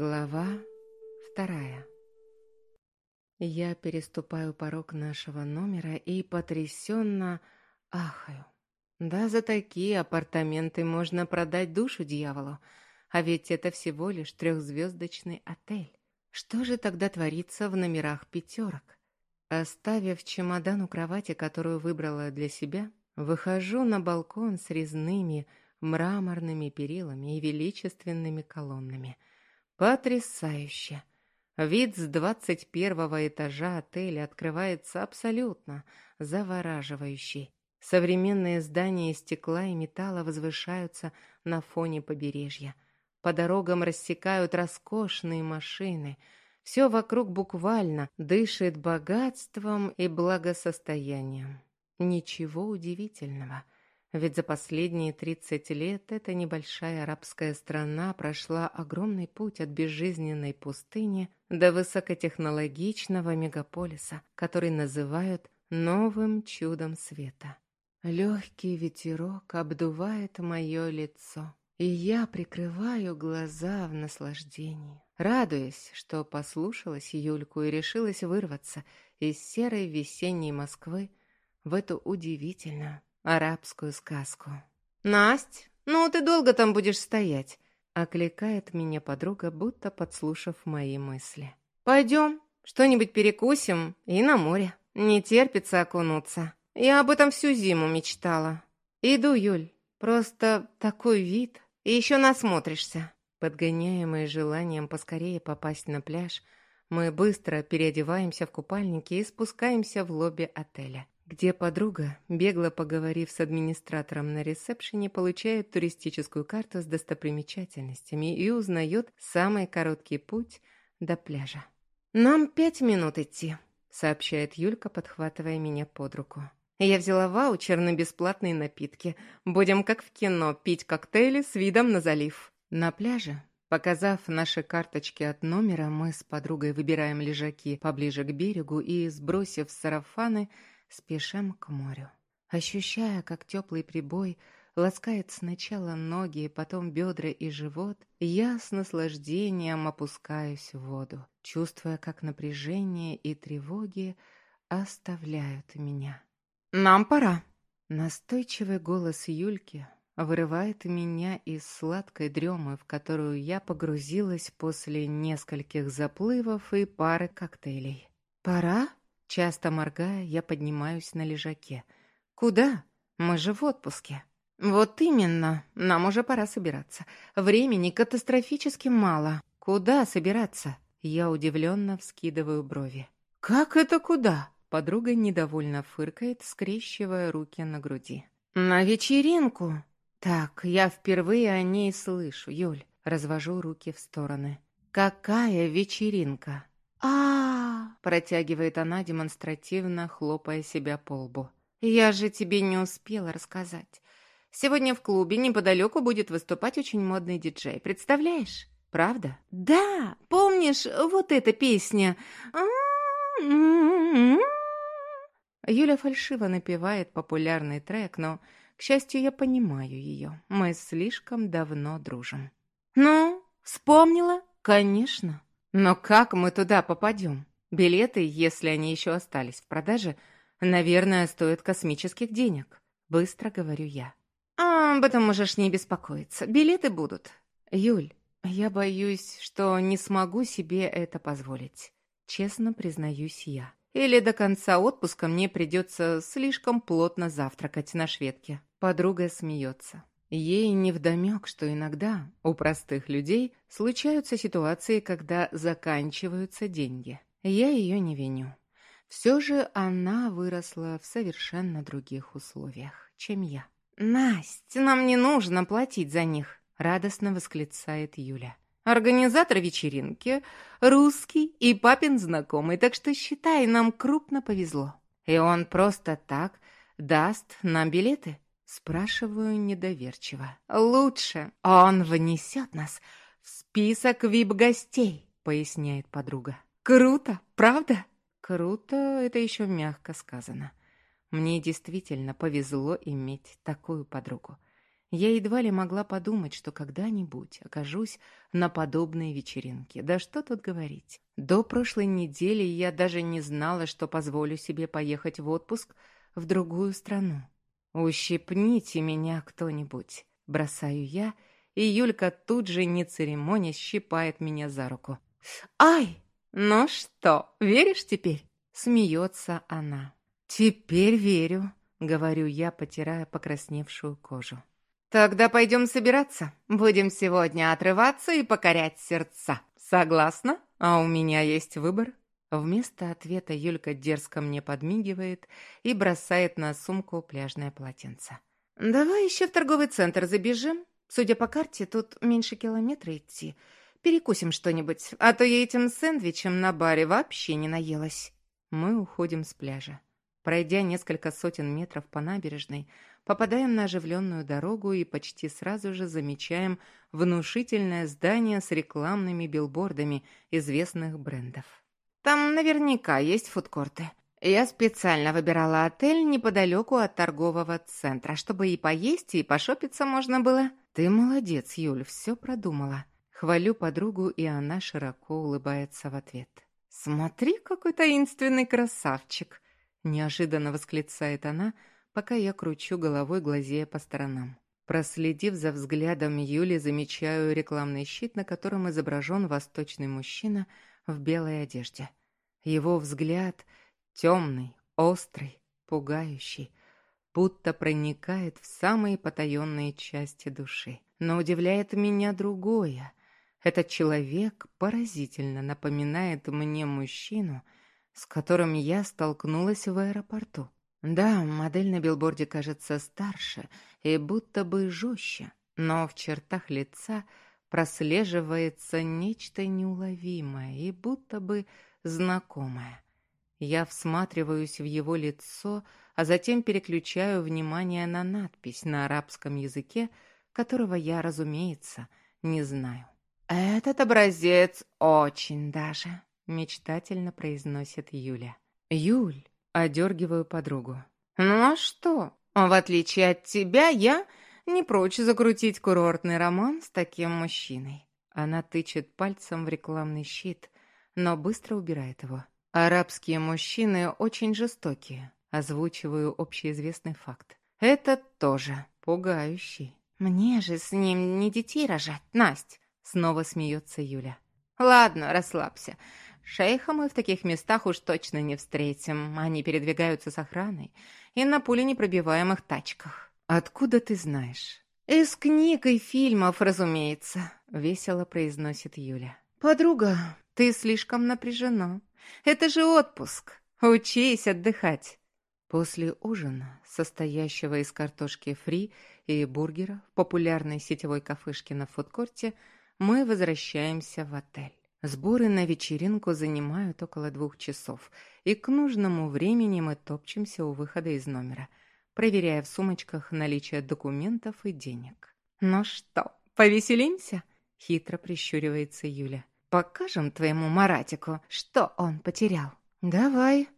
Глава вторая. Я переступаю порог нашего номера и потрясенно ахаю. Да, за такие апартаменты можно продать душу дьяволу, а ведь это всего лишь трехзвездочный отель. Что же тогда творится в номерах пятерок? Оставив чемодан у кровати, которую выбрала для себя, выхожу на балкон с резными мраморными перилами и величественными колоннами. Потрясающе! Вид с двадцать первого этажа отеля открывается абсолютно завораживающий. Современные здания из стекла и металла возвышаются на фоне побережья. По дорогам рассекают роскошные машины. Все вокруг буквально дышит богатством и благосостоянием. Ничего удивительного, ведь за последние 30 лет эта небольшая арабская страна прошла огромный путь от безжизненной пустыни до высокотехнологичного мегаполиса, который называют новым чудом света. Легкий ветерок обдувает мое лицо, и я прикрываю глаза в наслаждении, радуясь, что послушалась Юльку и решилась вырваться из серой весенней Москвы в эту удивительную арабскую сказку. «Насть, ну ты долго там будешь стоять?» Окликает меня подруга, будто подслушав мои мысли. «Пойдем, что-нибудь перекусим и на море. Не терпится окунуться». Я об этом всю зиму мечтала. Иду, Юль, просто такой вид. И еще насмотришься. Подгоняемые желанием поскорее попасть на пляж, мы быстро переодеваемся в купальники и спускаемся в лобби отеля, где подруга, бегло поговорив с администратором на ресепшене, получает туристическую карту с достопримечательностями и узнает самый короткий путь до пляжа. «Нам пять минут идти», — сообщает Юлька, подхватывая меня под руку. Я взяла ваучер на бесплатные напитки. Будем, как в кино, пить коктейли с видом на залив. На пляже, показав наши карточки от номера, мы с подругой выбираем лежаки поближе к берегу и, сбросив сарафаны, спешим к морю. Ощущая, как теплый прибой ласкает сначала ноги, потом бедра и живот, я с наслаждением опускаюсь в воду, чувствуя, как напряжение и тревоги оставляют меня. «Нам пора». Настойчивый голос Юльки вырывает меня из сладкой дремы, в которую я погрузилась после нескольких заплывов и пары коктейлей. «Пора?» Часто моргая, я поднимаюсь на лежаке. «Куда? Мы же в отпуске». «Вот именно. Нам уже пора собираться. Времени катастрофически мало. Куда собираться?» Я удивленно вскидываю брови. «Как это куда?» Подруга недовольно фыркает, скрещивая руки на груди. «На вечеринку!» «Так, я впервые о ней слышу, Юль». Развожу руки в стороны. «Какая вечеринка?» а, протягивает она, демонстративно хлопая себя по лбу. «Я же тебе не успела рассказать. Сегодня в клубе неподалеку будет выступать очень модный диджей. Представляешь? Правда?» «Да! Помнишь, вот эта песня?» Юля фальшиво напевает популярный трек, но, к счастью, я понимаю ее. Мы слишком давно дружим. «Ну, вспомнила?» «Конечно. Но как мы туда попадем? Билеты, если они еще остались в продаже, наверное, стоят космических денег», — быстро говорю я. «А, об этом можешь не беспокоиться. Билеты будут». «Юль, я боюсь, что не смогу себе это позволить», — честно признаюсь я. Или до конца отпуска мне придется слишком плотно завтракать на шведке. Подруга смеется. Ей невдомек, что иногда у простых людей случаются ситуации, когда заканчиваются деньги. Я ее не виню. Все же она выросла в совершенно других условиях, чем я. «Настя, нам не нужно платить за них!» — радостно восклицает Юля. Организатор вечеринки – русский и папин знакомый, так что, считай, нам крупно повезло. И он просто так даст нам билеты? Спрашиваю недоверчиво. Лучше он внесет нас в список вип-гостей, поясняет подруга. Круто, правда? Круто – это еще мягко сказано. Мне действительно повезло иметь такую подругу. Я едва ли могла подумать, что когда-нибудь окажусь на подобной вечеринке. Да что тут говорить. До прошлой недели я даже не знала, что позволю себе поехать в отпуск в другую страну. «Ущипните меня кто-нибудь», — бросаю я, и Юлька тут же, не церемонясь, щипает меня за руку. «Ай! Ну что, веришь теперь?» — смеется она. «Теперь верю», — говорю я, потирая покрасневшую кожу. «Тогда пойдем собираться. Будем сегодня отрываться и покорять сердца. Согласна? А у меня есть выбор». Вместо ответа Юлька дерзко мне подмигивает и бросает на сумку пляжное полотенце. «Давай еще в торговый центр забежим. Судя по карте, тут меньше километра идти. Перекусим что-нибудь, а то я этим сэндвичем на баре вообще не наелась». Мы уходим с пляжа. Пройдя несколько сотен метров по набережной, Попадаем на оживленную дорогу и почти сразу же замечаем внушительное здание с рекламными билбордами известных брендов. Там наверняка есть фудкорты. Я специально выбирала отель неподалеку от торгового центра, чтобы и поесть, и пошопиться можно было. Ты молодец, Юль, все продумала. Хвалю подругу, и она широко улыбается в ответ. «Смотри, какой таинственный красавчик!» Неожиданно восклицает она, пока я кручу головой, глазея по сторонам. Проследив за взглядом Юли, замечаю рекламный щит, на котором изображен восточный мужчина в белой одежде. Его взгляд темный, острый, пугающий, будто проникает в самые потаенные части души. Но удивляет меня другое. Этот человек поразительно напоминает мне мужчину, с которым я столкнулась в аэропорту. Да, модель на билборде кажется старше и будто бы жестче, но в чертах лица прослеживается нечто неуловимое и будто бы знакомое. Я всматриваюсь в его лицо, а затем переключаю внимание на надпись на арабском языке, которого я, разумеется, не знаю. «Этот образец очень даже», — мечтательно произносит Юля. «Юль, Одергиваю подругу. «Ну а что? В отличие от тебя, я не прочь закрутить курортный роман с таким мужчиной». Она тычет пальцем в рекламный щит, но быстро убирает его. «Арабские мужчины очень жестокие», озвучиваю общеизвестный факт. «Это тоже пугающий». «Мне же с ним не детей рожать, Насть!» Снова смеется Юля. «Ладно, расслабься. Шейха мы в таких местах уж точно не встретим. Они передвигаются с охраной и на пуленепробиваемых тачках. Откуда ты знаешь? Из книг и фильмов, разумеется, весело произносит Юля. Подруга, ты слишком напряжена. Это же отпуск. Учись отдыхать. После ужина, состоящего из картошки фри и бургера в популярной сетевой кафешке на фудкорте, мы возвращаемся в отель. Сборы на вечеринку занимают около двух часов, и к нужному времени мы топчемся у выхода из номера, проверяя в сумочках наличие документов и денег. «Ну что, повеселимся?» — хитро прищуривается Юля. «Покажем твоему Маратику, что он потерял». «Давай,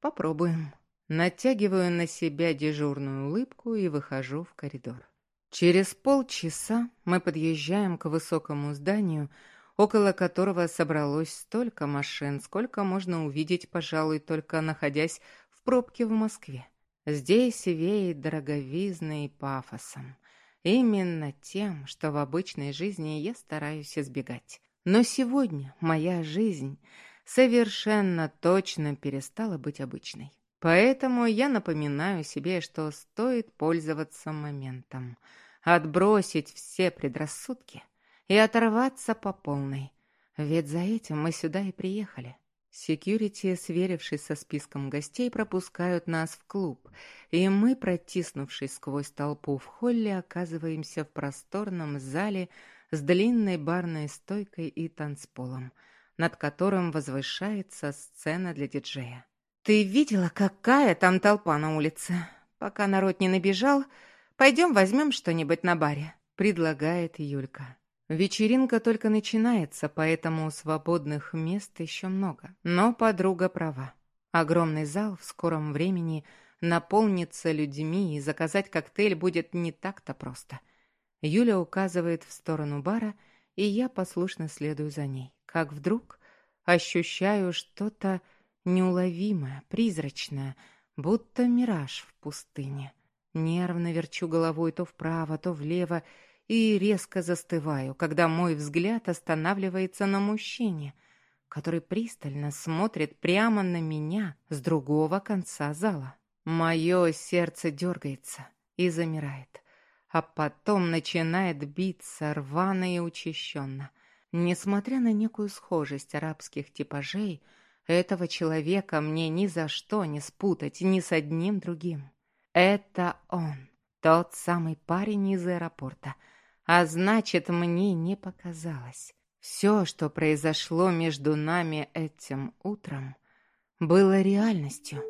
попробуем». Натягиваю на себя дежурную улыбку и выхожу в коридор. Через полчаса мы подъезжаем к высокому зданию, около которого собралось столько машин, сколько можно увидеть, пожалуй, только находясь в пробке в Москве. Здесь веет дороговизной пафосом. Именно тем, что в обычной жизни я стараюсь избегать. Но сегодня моя жизнь совершенно точно перестала быть обычной. Поэтому я напоминаю себе, что стоит пользоваться моментом, отбросить все предрассудки и оторваться по полной. Ведь за этим мы сюда и приехали. Секьюрити, сверившись со списком гостей, пропускают нас в клуб, и мы, протиснувшись сквозь толпу в холле, оказываемся в просторном зале с длинной барной стойкой и танцполом, над которым возвышается сцена для диджея. «Ты видела, какая там толпа на улице? Пока народ не набежал, пойдем возьмем что-нибудь на баре», — предлагает Юлька. Вечеринка только начинается, поэтому свободных мест еще много. Но подруга права. Огромный зал в скором времени наполнится людьми, и заказать коктейль будет не так-то просто. Юля указывает в сторону бара, и я послушно следую за ней. Как вдруг ощущаю что-то неуловимое, призрачное, будто мираж в пустыне. Нервно верчу головой то вправо, то влево и резко застываю, когда мой взгляд останавливается на мужчине, который пристально смотрит прямо на меня с другого конца зала. Мое сердце дергается и замирает, а потом начинает биться рвано и учащенно. Несмотря на некую схожесть арабских типажей, этого человека мне ни за что не спутать ни с одним другим. Это он, тот самый парень из аэропорта. А значит, мне не показалось. Все, что произошло между нами этим утром, было реальностью.